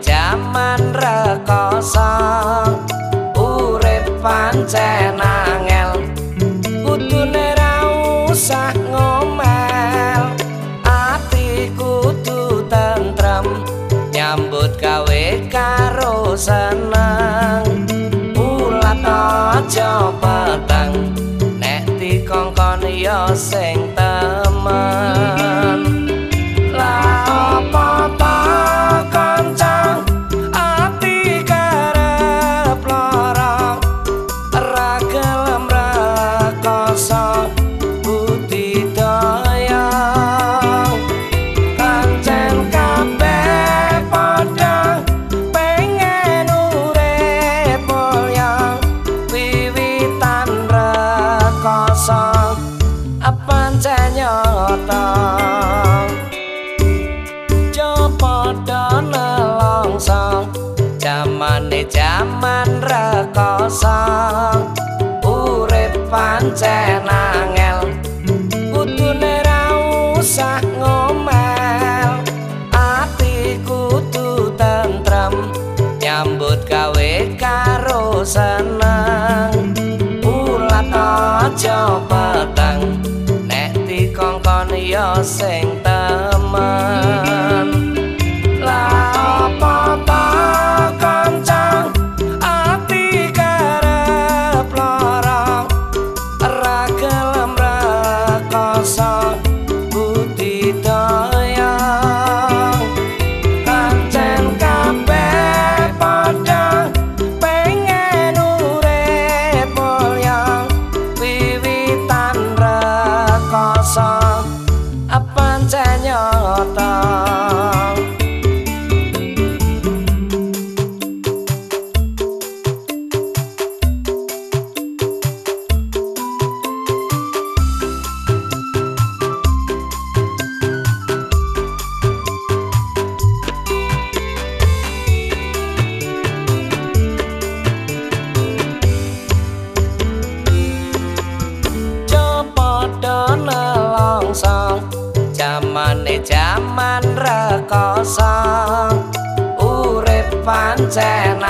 jaman rekoso urip pancen angel. Kudune ra usah ngomel ati kudu tentrem nyambut gawe karo seneng. Ulat aja petang nek dikongkon yo sing temen. Jaman rekoso. Urip pancen angel. Kudune ra usah ngomel. Ati kudu tentrem nyambut gawe karo seneng. Ulat aja peteng. Nek dikongkon ya sing urip pancen angel